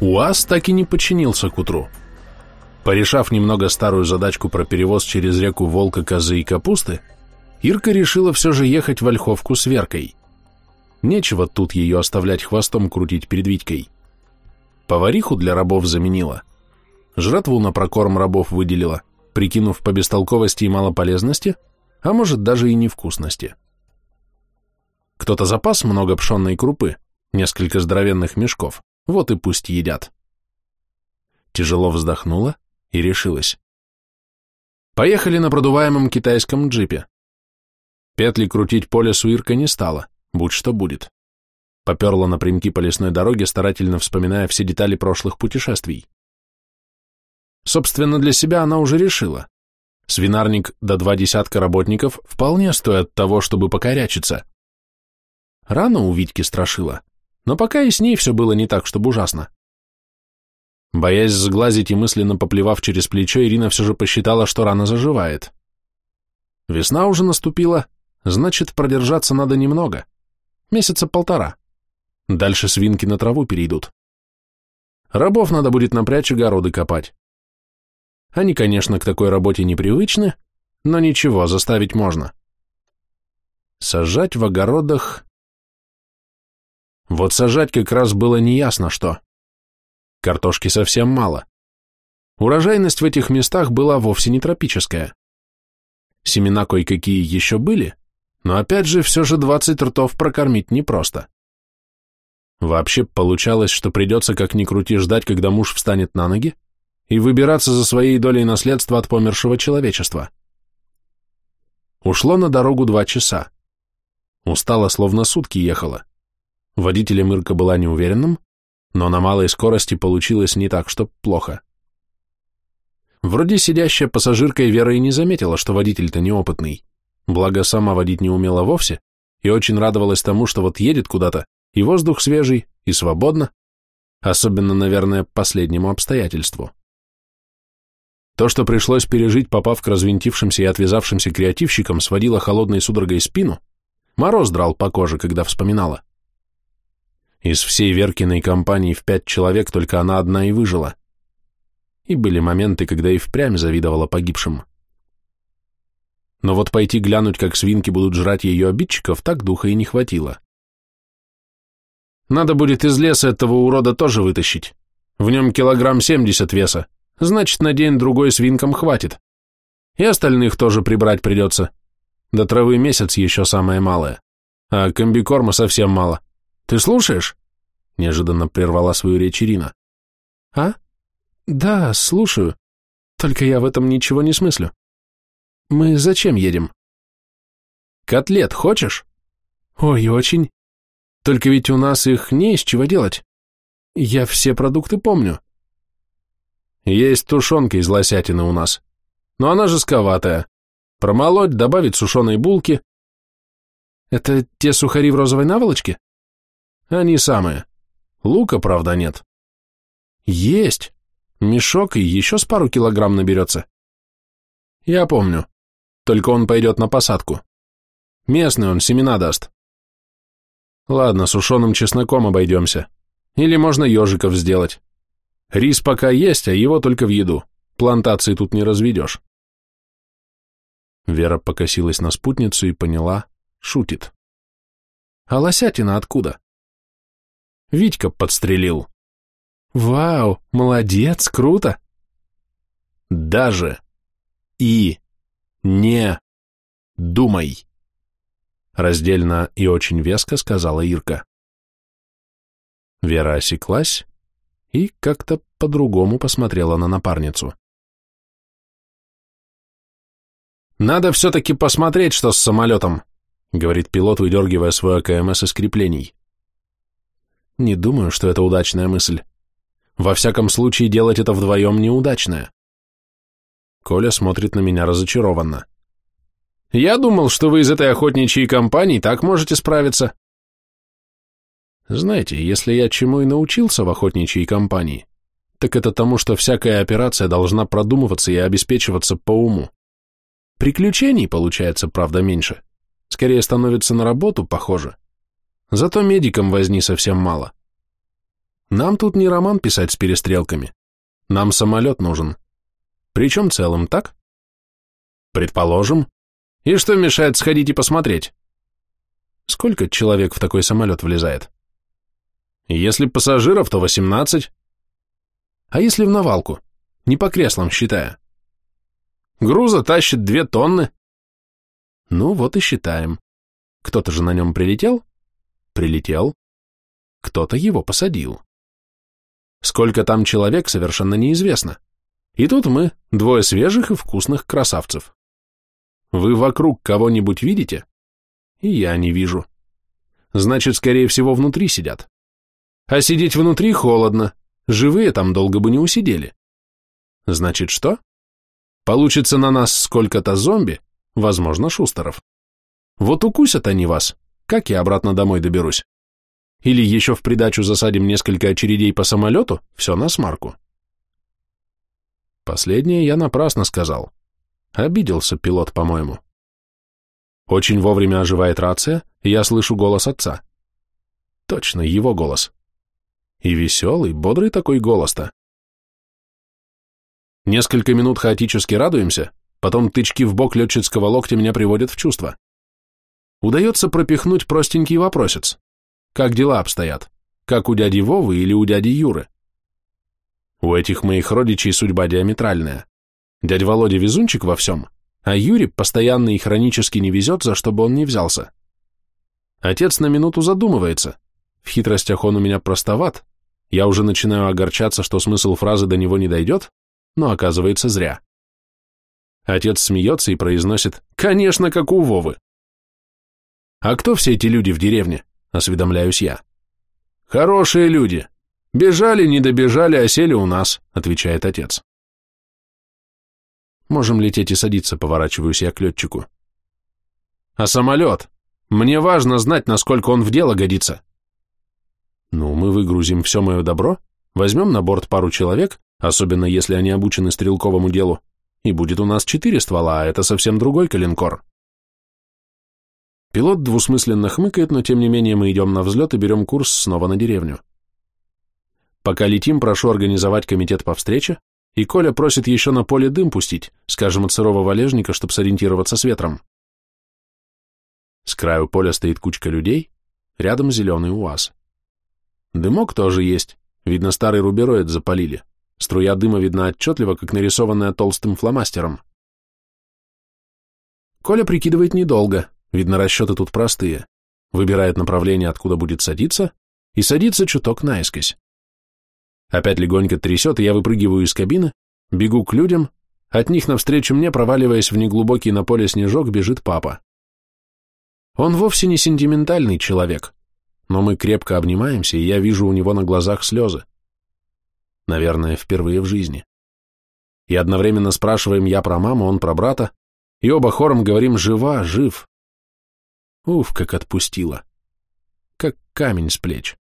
УАЗ так и не починился к утру. Порешав немного старую задачку про перевоз через реку волка, козы и капусты, Ирка решила все же ехать в Ольховку с Веркой. Нечего тут ее оставлять хвостом крутить перед Витькой. Повариху для рабов заменила. Жратву на прокорм рабов выделила, прикинув по бестолковости и малополезности, а может даже и невкусности. Кто-то запас много пшенной крупы, несколько здоровенных мешков, вот и пусть едят. Тяжело вздохнула и решилась. Поехали на продуваемом китайском джипе. Петли крутить по лесу Ирка не стала, будь что будет. Поперла напрямки по лесной дороге, старательно вспоминая все детали прошлых путешествий. Собственно, для себя она уже решила. Свинарник до два десятка работников вполне стоят того, чтобы покорячиться. Рано у Витьки страшила, но пока и с ней все было не так, чтобы ужасно. Боясь сглазить и мысленно поплевав через плечо, Ирина все же посчитала, что рана заживает. Весна уже наступила, значит, продержаться надо немного. Месяца полтора. Дальше свинки на траву перейдут. Рабов надо будет напрячь огороды копать. Они, конечно, к такой работе непривычны, но ничего, заставить можно. Сажать в огородах вот сажать как раз было неясно что. Картошки совсем мало. Урожайность в этих местах была вовсе не тропическая. Семена кое-какие еще были, но опять же все же 20 ртов прокормить непросто. Вообще получалось, что придется как ни крути ждать, когда муж встанет на ноги, и выбираться за своей долей наследства от помершего человечества. Ушло на дорогу два часа. Устала, словно сутки ехала. Водителем Ирка была неуверенным, но на малой скорости получилось не так, что плохо. Вроде сидящая пассажирка Вера и не заметила, что водитель-то неопытный, благо сама водить не умела вовсе, и очень радовалась тому, что вот едет куда-то, и воздух свежий, и свободно, особенно, наверное, последнему обстоятельству. То, что пришлось пережить, попав к развинтившимся и отвязавшимся креативщикам, сводило холодной судорогой спину, мороз драл по коже, когда вспоминала. Из всей Веркиной компании в пять человек только она одна и выжила. И были моменты, когда и впрямь завидовала погибшим. Но вот пойти глянуть, как свинки будут жрать ее обидчиков, так духа и не хватило. Надо будет из леса этого урода тоже вытащить. В нем килограмм семьдесят веса. Значит, на день-другой свинкам хватит. И остальных тоже прибрать придется. До травы месяц еще самое малое. А комбикорма совсем мало. Ты слушаешь?» Неожиданно прервала свою речь Ирина. «А? Да, слушаю. Только я в этом ничего не смыслю. Мы зачем едем?» «Котлет хочешь?» «Ой, очень. Только ведь у нас их не из чего делать. Я все продукты помню». «Есть тушенка из лосятины у нас. Но она жестковатая. Промолоть, добавить сушеной булки». «Это те сухари в розовой наволочке?» Они самые. Лука, правда, нет. Есть. Мешок и еще с пару килограмм наберется. Я помню. Только он пойдет на посадку. Местный он семена даст. Ладно, сушеным чесноком обойдемся. Или можно ежиков сделать. Рис пока есть, а его только в еду. Плантации тут не разведешь. Вера покосилась на спутницу и поняла, шутит. А лосятина откуда? Витька подстрелил. Вау, молодец, круто. Даже и не думай. Раздельно и очень веско сказала Ирка. Вера осеклась и как-то по-другому посмотрела на напарницу. «Надо все-таки посмотреть, что с самолетом», — говорит пилот, выдергивая свой АКМС из креплений. Не думаю, что это удачная мысль. Во всяком случае, делать это вдвоем неудачное. Коля смотрит на меня разочарованно. Я думал, что вы из этой охотничьей компании так можете справиться. Знаете, если я чему и научился в охотничьей компании, так это тому, что всякая операция должна продумываться и обеспечиваться по уму. Приключений получается, правда, меньше. Скорее становится на работу похоже. Зато медикам возни совсем мало. Нам тут не роман писать с перестрелками. Нам самолет нужен. Причем целым, так? Предположим. И что мешает сходить и посмотреть? Сколько человек в такой самолет влезает? Если пассажиров, то 18. А если в навалку? Не по креслам считая. Груза тащит две тонны. Ну вот и считаем. Кто-то же на нем прилетел? Прилетел. Кто-то его посадил. Сколько там человек, совершенно неизвестно. И тут мы, двое свежих и вкусных красавцев. Вы вокруг кого-нибудь видите? И я не вижу. Значит, скорее всего, внутри сидят. А сидеть внутри холодно. Живые там долго бы не усидели. Значит, что? Получится на нас сколько-то зомби, возможно, шустеров. Вот укусят они вас, как я обратно домой доберусь? Или еще в придачу засадим несколько очередей по самолету, все на смарку. Последнее я напрасно сказал. Обиделся пилот, по-моему. Очень вовремя оживает рация, и я слышу голос отца. Точно, его голос. И веселый, бодрый такой голос-то. Несколько минут хаотически радуемся, потом тычки в бок летчицкого локтя меня приводят в чувство. Удается пропихнуть простенький вопросец. Как дела обстоят? Как у дяди Вовы или у дяди Юры? У этих моих родичей судьба диаметральная. Дядя Володя везунчик во всем, а Юре постоянно и хронически не везет, за что бы он ни взялся. Отец на минуту задумывается. В хитростях он у меня простоват. Я уже начинаю огорчаться, что смысл фразы до него не дойдет, но оказывается зря. Отец смеется и произносит «Конечно, как у Вовы». «А кто все эти люди в деревне?» осведомляюсь я. Хорошие люди. Бежали, не добежали, а сели у нас, отвечает отец. Можем лететь и садиться, поворачиваюсь я к летчику. А самолет? Мне важно знать, насколько он в дело годится. Ну, мы выгрузим все мое добро, возьмем на борт пару человек, особенно если они обучены стрелковому делу, и будет у нас четыре ствола, а это совсем другой калинкор. Пилот двусмысленно хмыкает, но тем не менее мы идем на взлет и берем курс снова на деревню. Пока летим, прошу организовать комитет по встрече, и Коля просит еще на поле дым пустить, скажем, от сырого валежника, чтобы сориентироваться с ветром. С краю поля стоит кучка людей, рядом зеленый УАЗ. Дымок тоже есть, видно, старый рубероид запалили. Струя дыма видна отчетливо, как нарисованная толстым фломастером. Коля прикидывает недолго, Видно, расчеты тут простые. Выбирает направление, откуда будет садиться, и садится чуток наискось. Опять легонько трясет, и я выпрыгиваю из кабины, бегу к людям, от них навстречу мне, проваливаясь в неглубокий на поле снежок, бежит папа. Он вовсе не сентиментальный человек, но мы крепко обнимаемся, и я вижу у него на глазах слезы. Наверное, впервые в жизни. И одновременно спрашиваем я про маму, он про брата, и оба хором говорим «жива, жив». Уф, как отпустила. Как камень с плеч.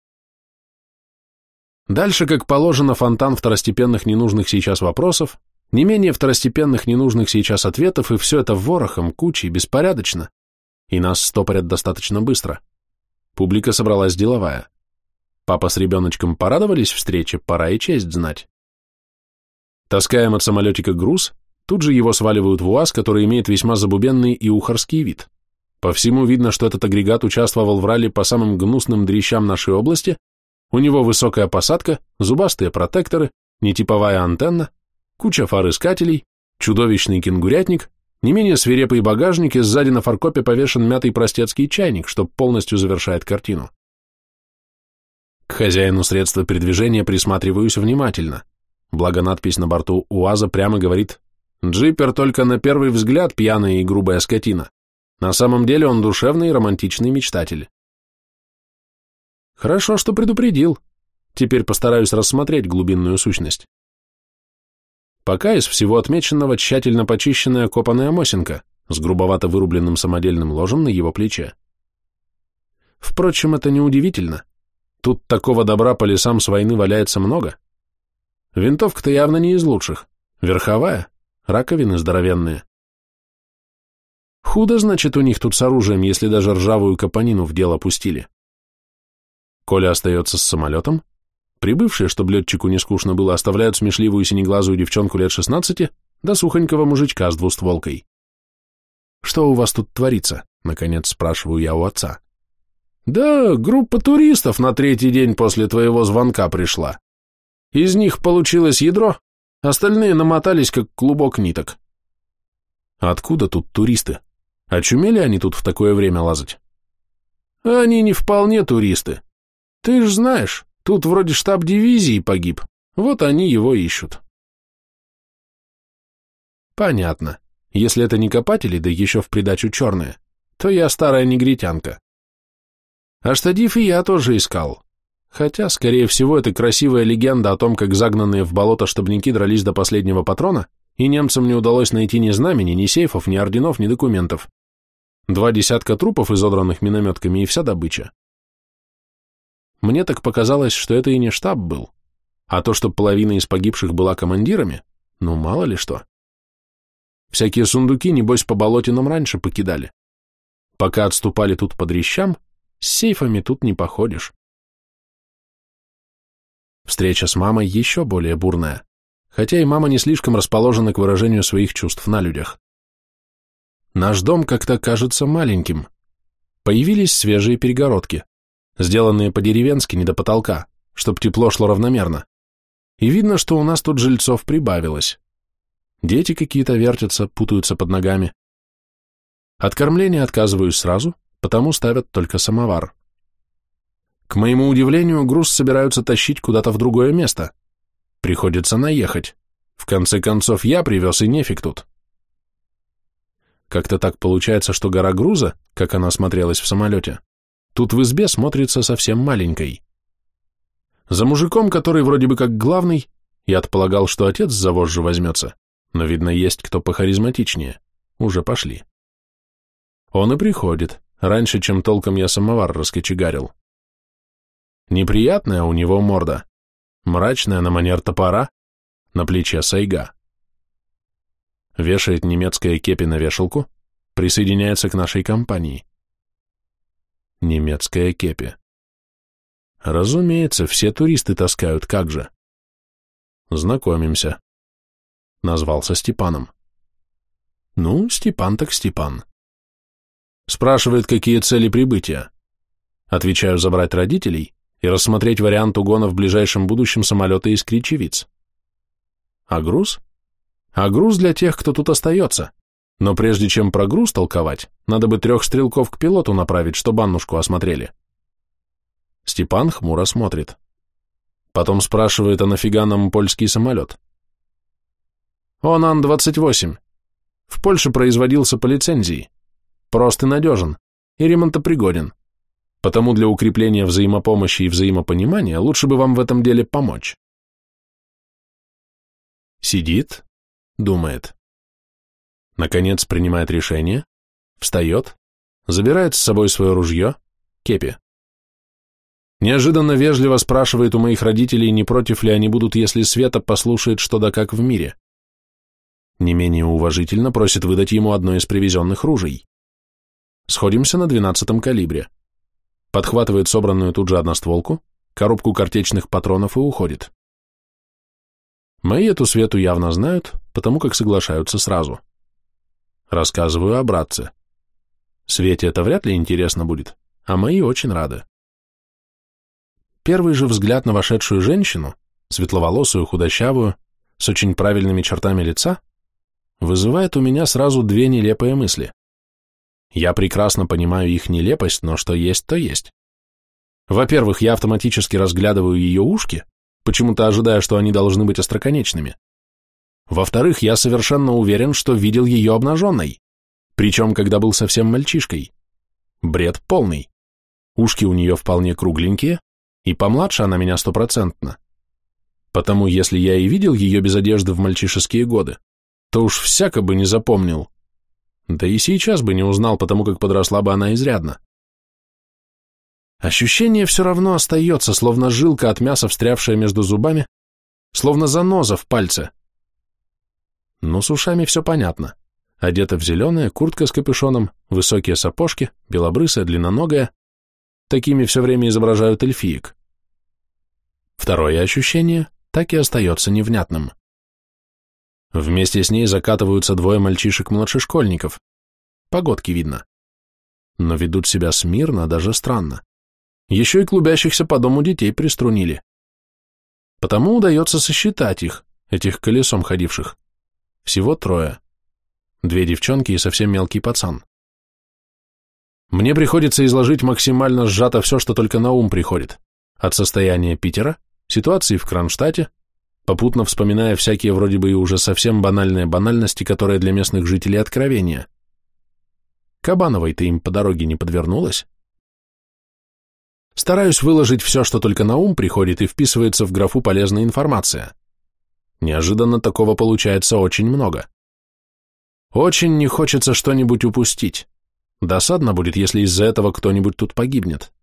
Дальше, как положено, фонтан второстепенных ненужных сейчас вопросов, не менее второстепенных ненужных сейчас ответов, и все это ворохом, кучей, беспорядочно. И нас стопорят достаточно быстро. Публика собралась деловая. Папа с ребеночком порадовались встрече, пора и честь знать. Таскаем от самолетика груз, тут же его сваливают в УАЗ, который имеет весьма забубенный и ухарский вид. По всему видно, что этот агрегат участвовал в ралли по самым гнусным дрищам нашей области, у него высокая посадка, зубастые протекторы, нетиповая антенна, куча фар-искателей, чудовищный кенгурятник, не менее свирепый багажник и сзади на фаркопе повешен мятый простецкий чайник, что полностью завершает картину. К хозяину средства передвижения присматриваюсь внимательно, благо надпись на борту УАЗа прямо говорит «Джипер только на первый взгляд пьяная и грубая скотина». На самом деле он душевный и романтичный мечтатель. Хорошо, что предупредил. Теперь постараюсь рассмотреть глубинную сущность. Пока из всего отмеченного тщательно почищенная копаная мосинка с грубовато вырубленным самодельным ложем на его плече. Впрочем, это неудивительно. Тут такого добра по лесам с войны валяется много. Винтовка-то явно не из лучших. Верховая, раковины здоровенные. Худо, значит, у них тут с оружием, если даже ржавую капонину в дело пустили. Коля остается с самолетом, Прибывшие, чтобы летчику не скучно было, оставляют смешливую синеглазую девчонку лет 16 да сухонького мужичка с двустволкой. «Что у вас тут творится?» — наконец спрашиваю я у отца. «Да, группа туристов на третий день после твоего звонка пришла. Из них получилось ядро, остальные намотались, как клубок ниток». «Откуда тут туристы? Очумели они тут в такое время лазать?» «Они не вполне туристы. Ты ж знаешь, тут вроде штаб дивизии погиб, вот они его ищут». «Понятно. Если это не копатели, да еще в придачу черные, то я старая негритянка. А штадив и я тоже искал. Хотя, скорее всего, это красивая легенда о том, как загнанные в болото штабники дрались до последнего патрона, и немцам не удалось найти ни знамени, ни сейфов, ни орденов, ни документов. Два десятка трупов, изодранных минометками, и вся добыча. Мне так показалось, что это и не штаб был, а то, что половина из погибших была командирами, ну мало ли что. Всякие сундуки, небось, по болотинам раньше покидали. Пока отступали тут под рещам, с сейфами тут не походишь. Встреча с мамой еще более бурная, хотя и мама не слишком расположена к выражению своих чувств на людях. Наш дом как-то кажется маленьким. Появились свежие перегородки, сделанные по-деревенски не до потолка, чтоб тепло шло равномерно. И видно, что у нас тут жильцов прибавилось. Дети какие-то вертятся, путаются под ногами. От кормления отказываюсь сразу, потому ставят только самовар. К моему удивлению, груз собираются тащить куда-то в другое место. Приходится наехать. В конце концов, я привез, и нефиг тут. Как-то так получается, что гора груза, как она смотрелась в самолете, тут в избе смотрится совсем маленькой. За мужиком, который вроде бы как главный, я отполагал, что отец за вожжи возьмется, но, видно, есть кто похаризматичнее. Уже пошли. Он и приходит, раньше, чем толком я самовар раскочегарил. Неприятная у него морда, мрачная на манер топора, на плече сайга. Вешает немецкое кепи на вешалку, присоединяется к нашей компании. Немецкая кепи. Разумеется, все туристы таскают, как же. Знакомимся. Назвался Степаном. Ну, Степан так Степан. Спрашивает, какие цели прибытия. Отвечаю забрать родителей и рассмотреть вариант угона в ближайшем будущем самолета из Кричевиц. А груз? А груз для тех, кто тут остается. Но прежде чем про груз толковать, надо бы трех стрелков к пилоту направить, чтобы Аннушку осмотрели. Степан хмуро смотрит. Потом спрашивает, а нафига нам польский самолет? Он Ан-28. В Польше производился по лицензии. Прост и надежен, и ремонтопригоден. Потому для укрепления взаимопомощи и взаимопонимания лучше бы вам в этом деле помочь. Сидит, думает. Наконец принимает решение, встает, забирает с собой свое ружье, кепи. Неожиданно вежливо спрашивает у моих родителей, не против ли они будут, если Света послушает что да как в мире не менее уважительно просит выдать ему одно из привезенных ружей. Сходимся на двенадцатом калибре. Подхватывает собранную тут же одностволку, коробку картечных патронов и уходит. Мои эту свету явно знают, потому как соглашаются сразу. Рассказываю о братце. Свете это вряд ли интересно будет, а мои очень рады. Первый же взгляд на вошедшую женщину, светловолосую, худощавую, с очень правильными чертами лица, вызывает у меня сразу две нелепые мысли. Я прекрасно понимаю их нелепость, но что есть, то есть. Во-первых, я автоматически разглядываю ее ушки, почему-то ожидая, что они должны быть остроконечными. Во-вторых, я совершенно уверен, что видел ее обнаженной, причем когда был совсем мальчишкой. Бред полный. Ушки у нее вполне кругленькие, и помладше она меня стопроцентно. Потому если я и видел ее без одежды в мальчишеские годы, то уж всяко бы не запомнил. Да и сейчас бы не узнал, потому как подросла бы она изрядно. Ощущение все равно остается, словно жилка от мяса, встрявшая между зубами, словно заноза в пальце. Но с ушами все понятно. Одета в зеленое, куртка с капюшоном, высокие сапожки, белобрысая, длинноногая. Такими все время изображают эльфиек. Второе ощущение так и остается невнятным. Вместе с ней закатываются двое мальчишек-младшешкольников. Погодки видно. Но ведут себя смирно, даже странно. Еще и клубящихся по дому детей приструнили. Потому удается сосчитать их, этих колесом ходивших. Всего трое. Две девчонки и совсем мелкий пацан. Мне приходится изложить максимально сжато все, что только на ум приходит. От состояния Питера, ситуации в Кронштадте, попутно вспоминая всякие вроде бы и уже совсем банальные банальности, которые для местных жителей откровения. Кабановой-то им по дороге не подвернулась? Стараюсь выложить все, что только на ум приходит и вписывается в графу «Полезная информация». Неожиданно такого получается очень много. Очень не хочется что-нибудь упустить. Досадно будет, если из-за этого кто-нибудь тут погибнет.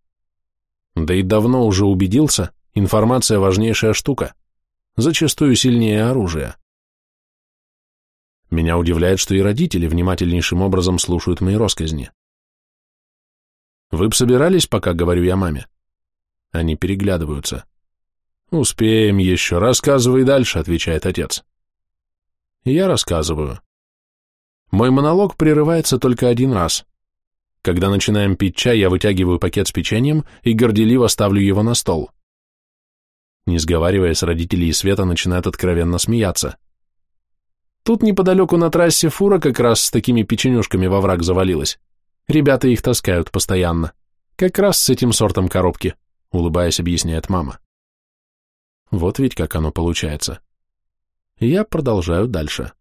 Да и давно уже убедился, информация важнейшая штука, зачастую сильнее оружия. Меня удивляет, что и родители внимательнейшим образом слушают мои росказни. Вы б собирались, пока говорю я маме? Они переглядываются. Успеем еще, рассказывай дальше, отвечает отец. Я рассказываю. Мой монолог прерывается только один раз. Когда начинаем пить чай, я вытягиваю пакет с печеньем и горделиво ставлю его на стол. Не сговариваясь, родители и Света начинают откровенно смеяться. Тут неподалеку на трассе фура как раз с такими печенюшками во враг завалилась. Ребята их таскают постоянно. Как раз с этим сортом коробки, улыбаясь, объясняет мама. Вот ведь как оно получается. Я продолжаю дальше.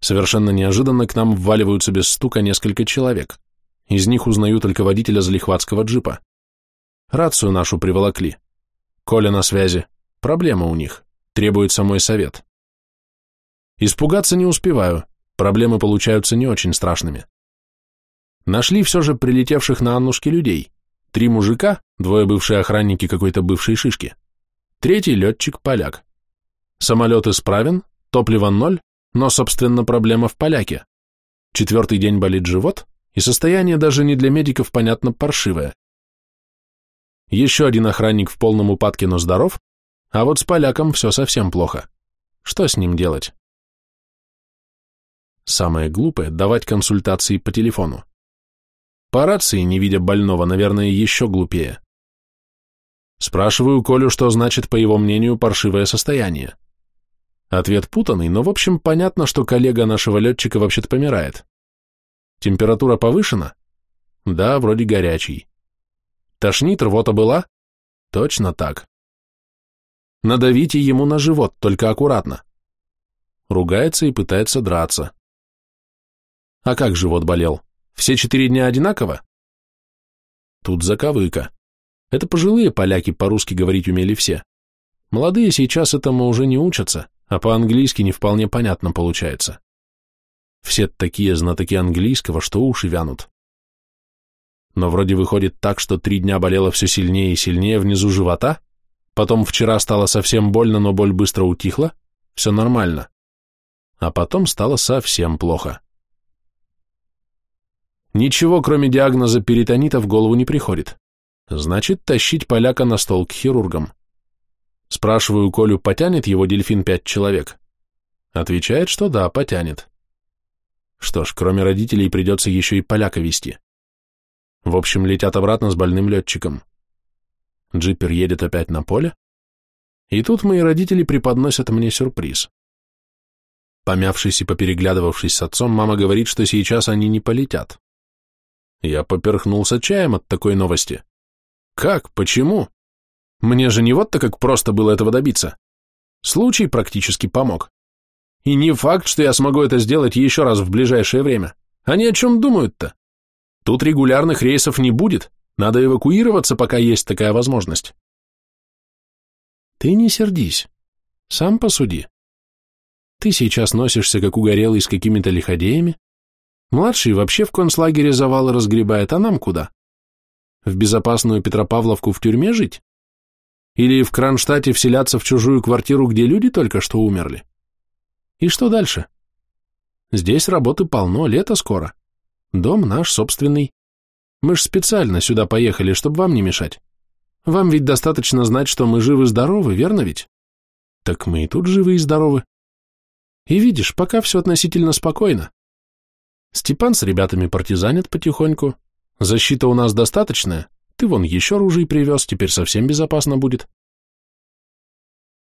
Совершенно неожиданно к нам вваливаются без стука несколько человек. Из них узнаю только водителя залихватского джипа. Рацию нашу приволокли. Коля на связи. Проблема у них. Требуется мой совет. Испугаться не успеваю проблемы получаются не очень страшными. Нашли все же прилетевших на Аннушке людей. Три мужика, двое бывшие охранники какой-то бывшей шишки. Третий летчик-поляк. Самолет исправен, топливо ноль, но, собственно, проблема в поляке. Четвертый день болит живот, и состояние даже не для медиков, понятно, паршивое. Еще один охранник в полном упадке, но здоров, а вот с поляком все совсем плохо. Что с ним делать? Самое глупое – давать консультации по телефону. По рации, не видя больного, наверное, еще глупее. Спрашиваю Колю, что значит, по его мнению, паршивое состояние. Ответ путанный, но в общем понятно, что коллега нашего летчика вообще-то помирает. Температура повышена? Да, вроде горячий. Тошнит, рвота была? Точно так. Надавите ему на живот, только аккуратно. Ругается и пытается драться. А как живот болел? Все четыре дня одинаково? Тут заковыка. Это пожилые поляки по-русски говорить умели все. Молодые сейчас этому уже не учатся, а по-английски не вполне понятно получается. Все такие знатоки английского, что уши вянут. Но вроде выходит так, что три дня болело все сильнее и сильнее внизу живота, потом вчера стало совсем больно, но боль быстро утихла, все нормально. А потом стало совсем плохо. Ничего, кроме диагноза перитонита, в голову не приходит. Значит, тащить поляка на стол к хирургам. Спрашиваю Колю, потянет его дельфин пять человек? Отвечает, что да, потянет. Что ж, кроме родителей придется еще и поляка вести. В общем, летят обратно с больным летчиком. Джипер едет опять на поле, и тут мои родители преподносят мне сюрприз. Помявшись и попереглядывавшись с отцом, мама говорит, что сейчас они не полетят. Я поперхнулся чаем от такой новости. Как? Почему? Мне же не вот-то как просто было этого добиться. Случай практически помог. И не факт, что я смогу это сделать еще раз в ближайшее время. Они о чем думают-то? Тут регулярных рейсов не будет, надо эвакуироваться, пока есть такая возможность. Ты не сердись, сам посуди. Ты сейчас носишься, как угорелый, с какими-то лиходеями, Младший вообще в концлагере завалы разгребает, а нам куда? В безопасную Петропавловку в тюрьме жить? Или в Кронштадте вселяться в чужую квартиру, где люди только что умерли? И что дальше? Здесь работы полно, лето скоро. Дом наш собственный. Мы ж специально сюда поехали, чтобы вам не мешать. Вам ведь достаточно знать, что мы живы-здоровы, верно ведь? Так мы и тут живы и здоровы. И видишь, пока все относительно спокойно. Степан с ребятами партизанят потихоньку. Защита у нас достаточная. Ты вон еще ружей привез, теперь совсем безопасно будет.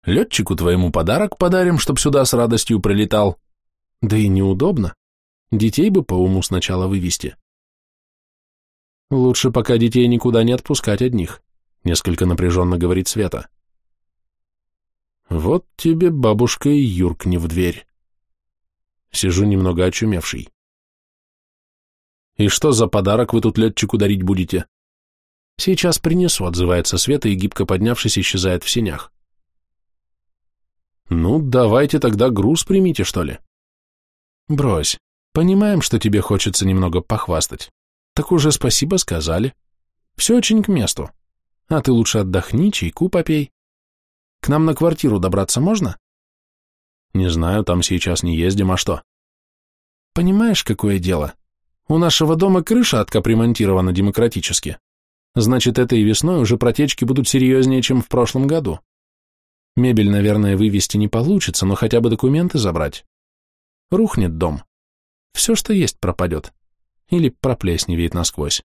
Летчику твоему подарок подарим, чтоб сюда с радостью прилетал. Да и неудобно. Детей бы по уму сначала вывести. Лучше пока детей никуда не отпускать одних, несколько напряженно говорит Света. Вот тебе бабушка и юркни в дверь. Сижу немного очумевший. И что за подарок вы тут летчику дарить будете? Сейчас принесу, отзывается Света и, гибко поднявшись, исчезает в сенях. Ну, давайте тогда груз примите, что ли. Брось, понимаем, что тебе хочется немного похвастать. Так уже спасибо сказали. Все очень к месту. А ты лучше отдохни, чайку попей. К нам на квартиру добраться можно? Не знаю, там сейчас не ездим, а что? Понимаешь, какое дело? У нашего дома крыша откапремонтирована демократически. Значит, этой весной уже протечки будут серьезнее, чем в прошлом году. Мебель, наверное, вывести не получится, но хотя бы документы забрать. Рухнет дом. Все, что есть, пропадет. Или проплесневеет насквозь.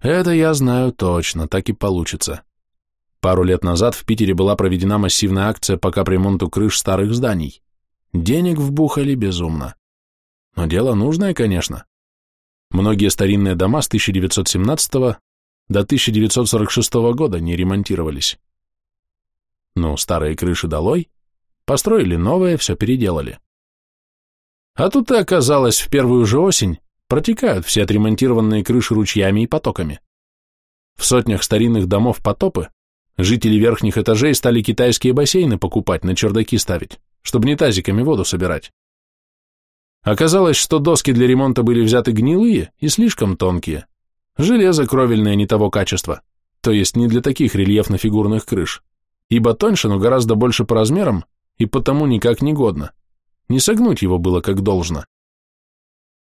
Это я знаю точно, так и получится. Пару лет назад в Питере была проведена массивная акция по капремонту крыш старых зданий. Денег вбухали безумно. Но дело нужное, конечно. Многие старинные дома с 1917 до 1946 года не ремонтировались. Ну, старые крыши долой, построили новые, все переделали. А тут и оказалось, в первую же осень протекают все отремонтированные крыши ручьями и потоками. В сотнях старинных домов потопы жители верхних этажей стали китайские бассейны покупать, на чердаки ставить, чтобы не тазиками воду собирать. Оказалось, что доски для ремонта были взяты гнилые и слишком тонкие, железо кровельное не того качества, то есть не для таких рельефно-фигурных крыш ибо тоньше, но гораздо больше по размерам, и потому никак не годно. Не согнуть его было как должно.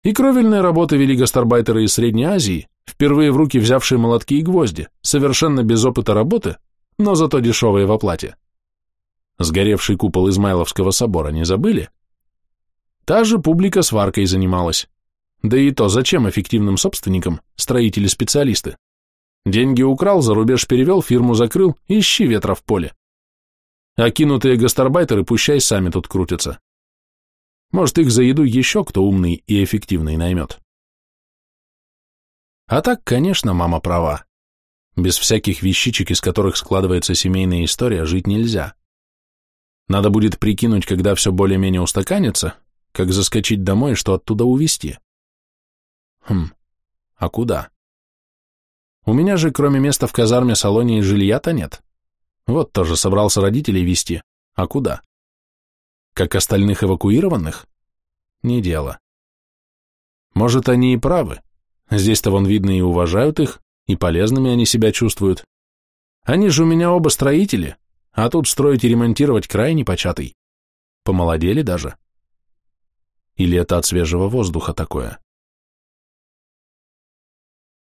И кровельные работы вели гастарбайтеры из Средней Азии, впервые в руки взявшие молотки и гвозди, совершенно без опыта работы, но зато дешевые в оплате. Сгоревший купол Измайловского собора не забыли? Та же публика сваркой занималась. Да и то, зачем эффективным собственникам строители-специалисты? Деньги украл, за рубеж перевел, фирму закрыл, ищи ветра в поле. Окинутые гастарбайтеры пущай сами тут крутятся. Может, их за еду еще кто умный и эффективный наймет. А так, конечно, мама права. Без всяких вещичек, из которых складывается семейная история, жить нельзя. Надо будет прикинуть, когда все более-менее устаканится, как заскочить домой и что оттуда увезти. Хм, а куда? У меня же, кроме места в казарме, салоне и жилья-то нет. Вот тоже собрался родителей вести. А куда? Как остальных эвакуированных? Не дело. Может, они и правы. Здесь-то вон видно и уважают их, и полезными они себя чувствуют. Они же у меня оба строители, а тут строить и ремонтировать край непочатый. Помолодели даже. Или это от свежего воздуха такое?